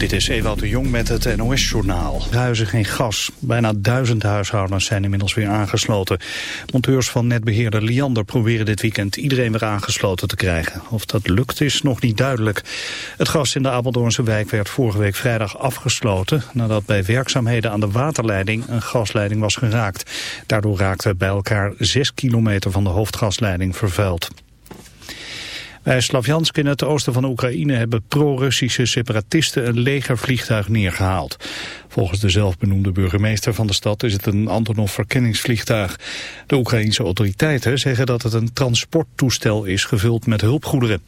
Dit is Ewout de Jong met het NOS-journaal. Huizen geen gas. Bijna duizend huishoudens zijn inmiddels weer aangesloten. Monteurs van netbeheerder Liander proberen dit weekend iedereen weer aangesloten te krijgen. Of dat lukt is nog niet duidelijk. Het gas in de Apeldoornse wijk werd vorige week vrijdag afgesloten... nadat bij werkzaamheden aan de waterleiding een gasleiding was geraakt. Daardoor raakten bij elkaar zes kilometer van de hoofdgasleiding vervuild. Bij Slavjansk in het oosten van Oekraïne hebben pro-Russische separatisten een legervliegtuig neergehaald. Volgens de zelfbenoemde burgemeester van de stad is het een Antonov verkenningsvliegtuig. De Oekraïense autoriteiten zeggen dat het een transporttoestel is gevuld met hulpgoederen.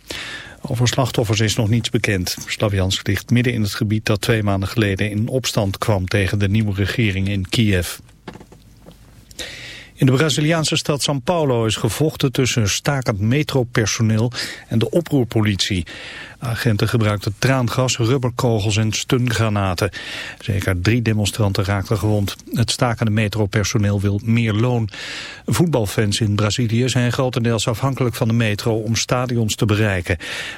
Over slachtoffers is nog niets bekend. Slavjansk ligt midden in het gebied dat twee maanden geleden in opstand kwam tegen de nieuwe regering in Kiev. In de Braziliaanse stad São Paulo is gevochten tussen stakend metropersoneel en de oproerpolitie. Agenten gebruikten traangas, rubberkogels en stungranaten. Zeker drie demonstranten raakten gewond. Het stakende metropersoneel wil meer loon. Voetbalfans in Brazilië zijn grotendeels afhankelijk van de metro om stadions te bereiken.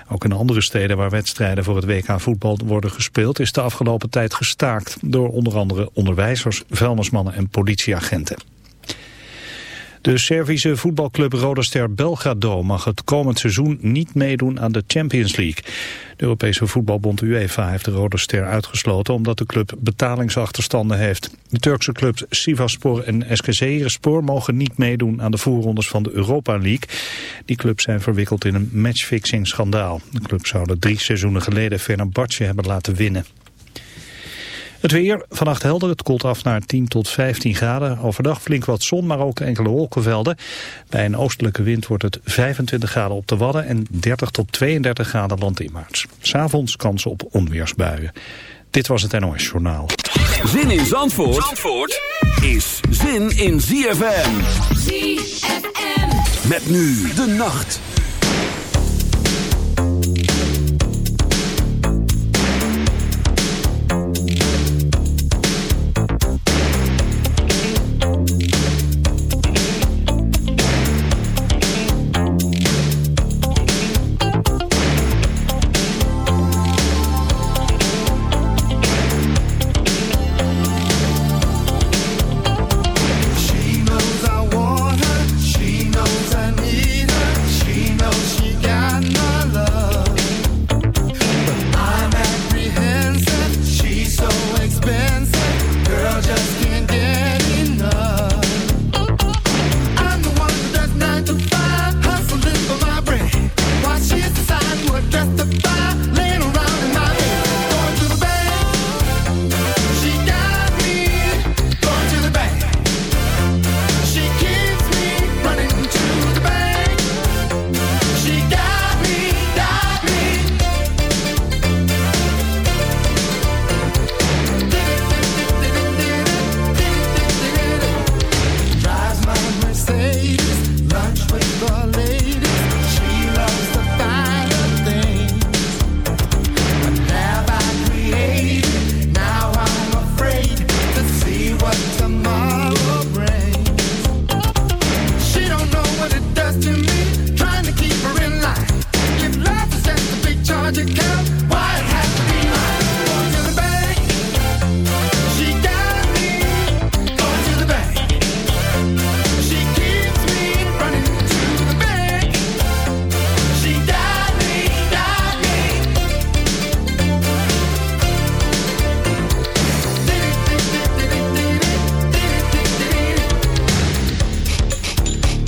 Ook in andere steden waar wedstrijden voor het WK voetbal worden gespeeld is de afgelopen tijd gestaakt door onder andere onderwijzers, vuilnismannen en politieagenten. De Servische voetbalclub Roda Belgrado mag het komend seizoen niet meedoen aan de Champions League. De Europese voetbalbond UEFA heeft de Roda Ster uitgesloten omdat de club betalingsachterstanden heeft. De Turkse clubs Sivasspor en Eskişehirspor mogen niet meedoen aan de voorrondes van de Europa League. Die clubs zijn verwikkeld in een matchfixing schandaal. De club zouden drie seizoenen geleden Fenerbahce hebben laten winnen. Het weer, vannacht helder, het koelt af naar 10 tot 15 graden. Overdag flink wat zon, maar ook enkele wolkenvelden. Bij een oostelijke wind wordt het 25 graden op de Wadden en 30 tot 32 graden landinwaarts. S'avonds kans op onweersbuien. Dit was het NOS Journaal. Zin in Zandvoort, Zandvoort is zin in ZFM. ZFM. Met nu de nacht.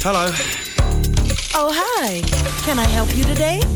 Hello. Oh, hi. Can I help you today?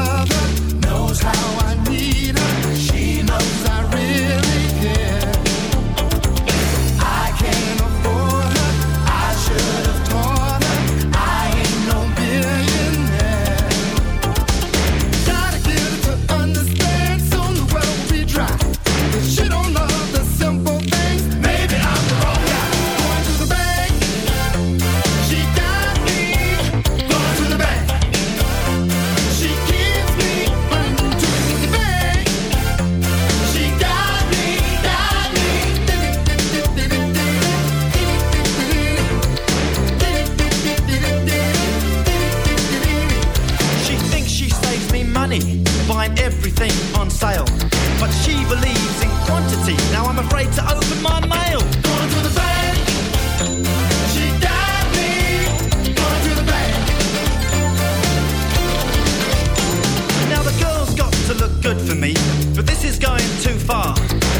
far.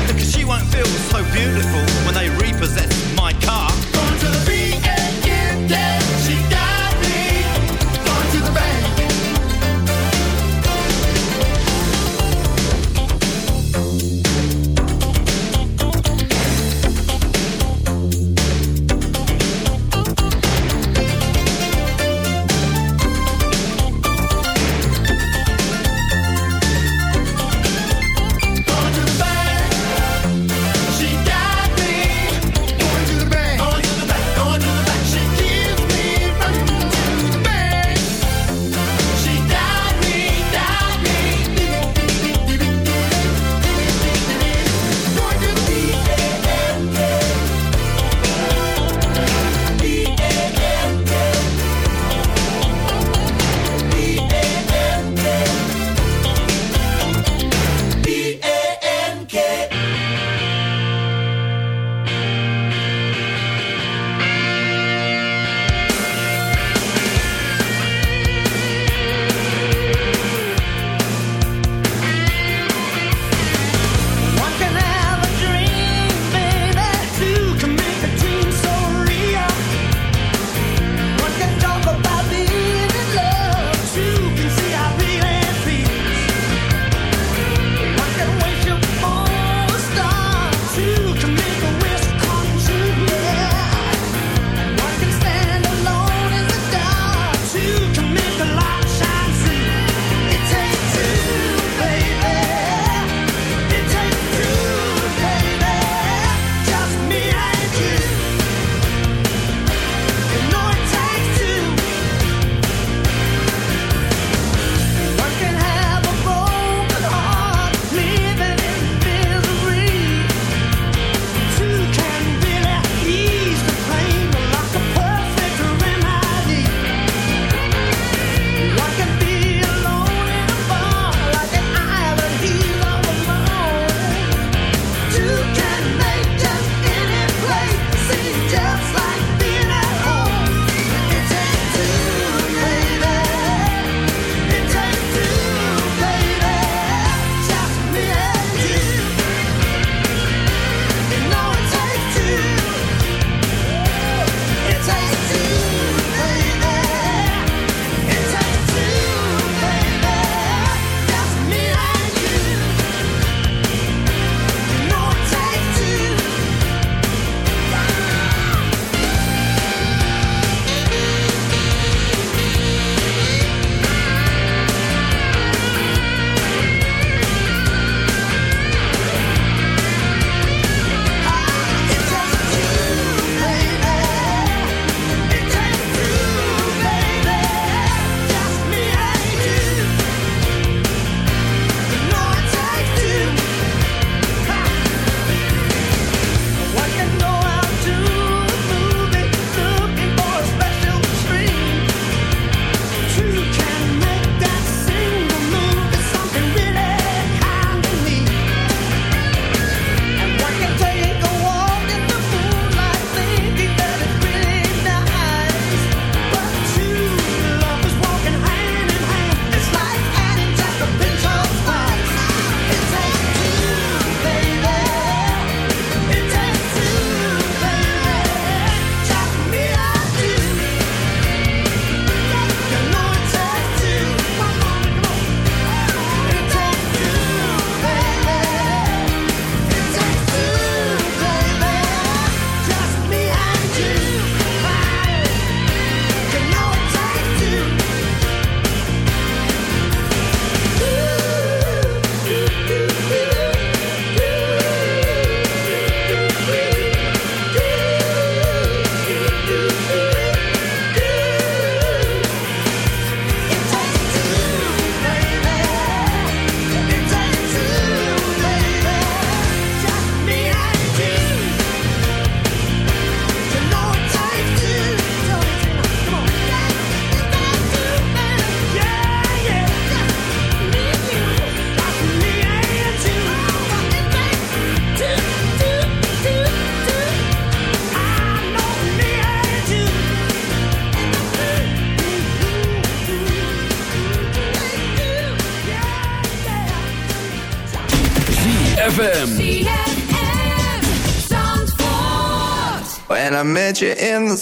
Because she won't feel so beautiful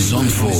Zandvoort.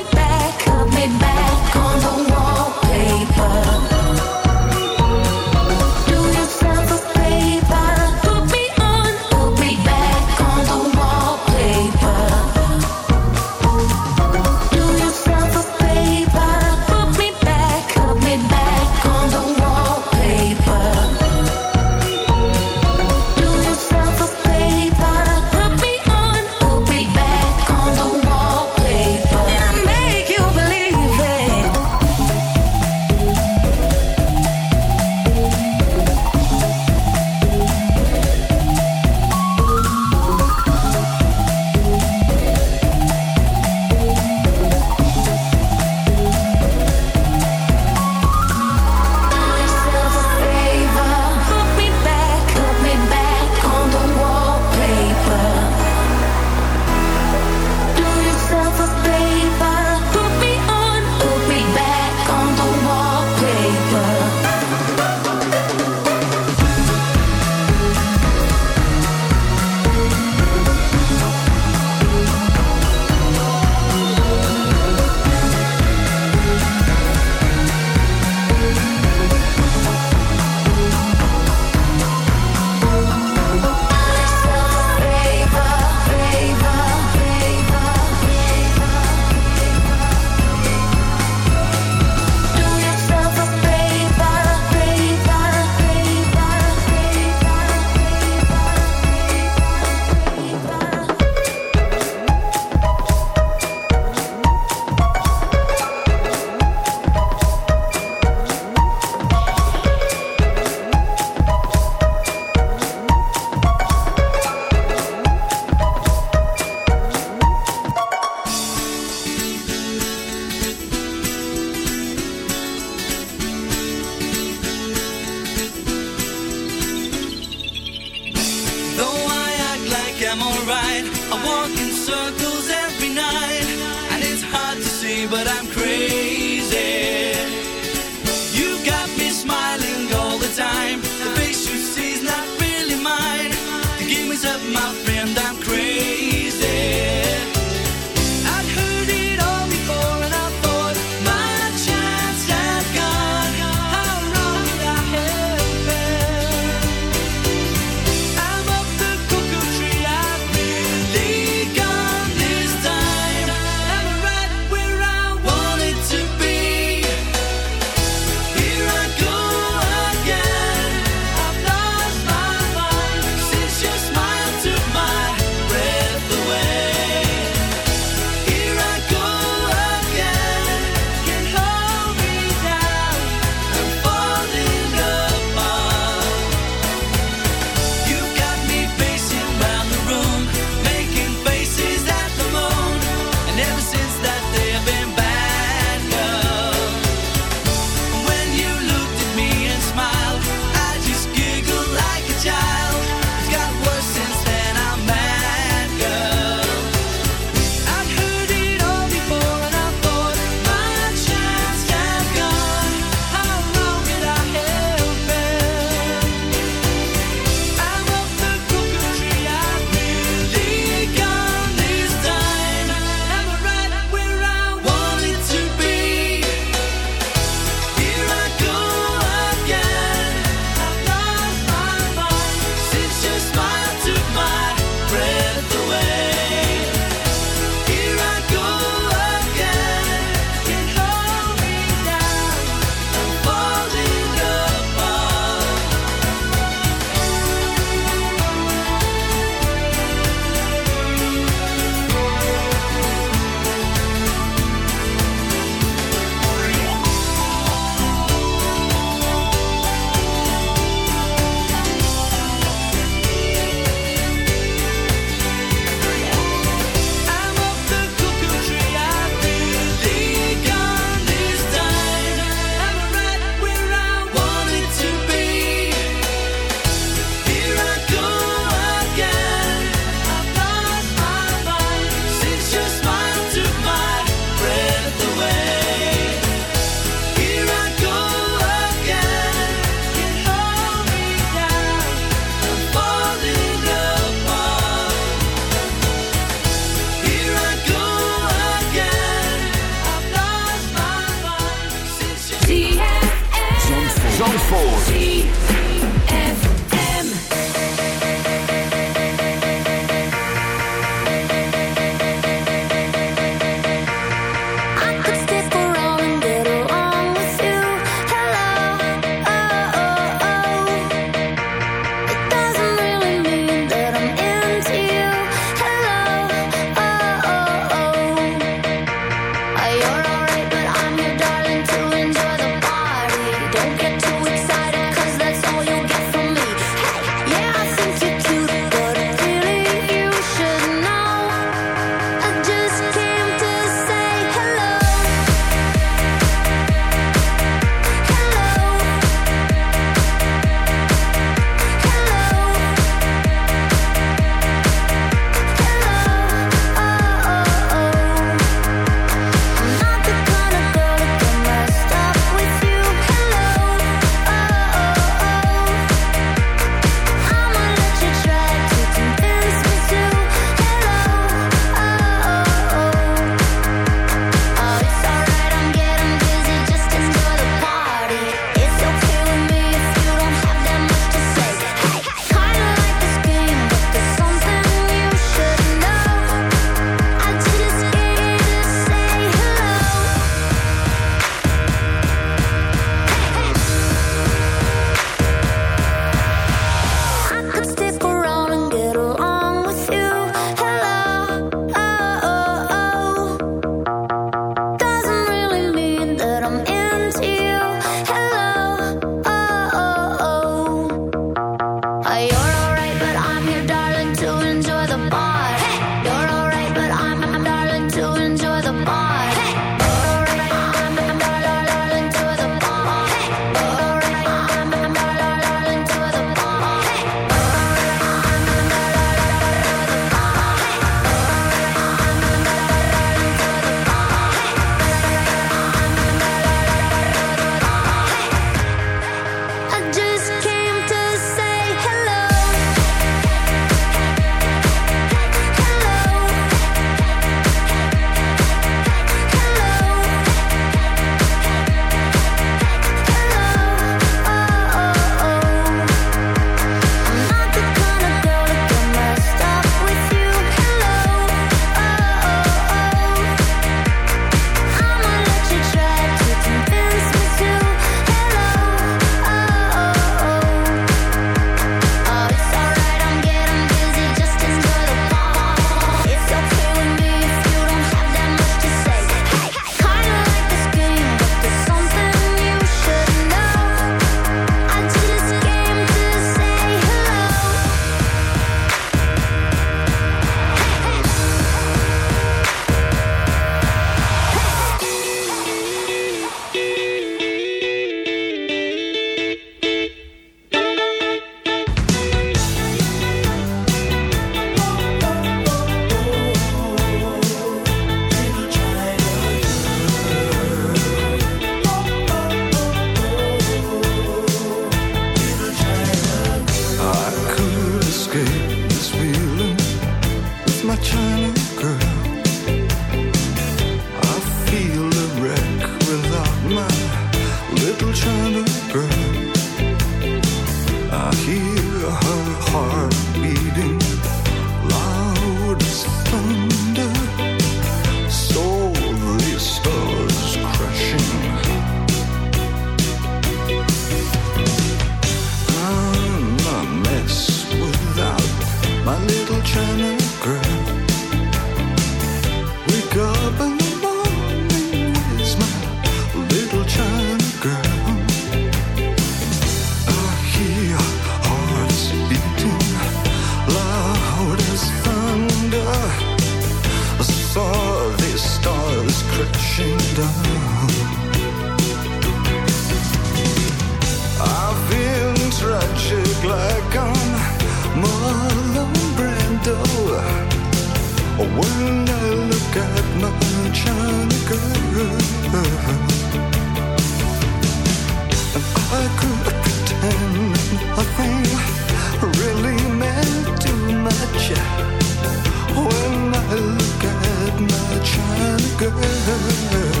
girl.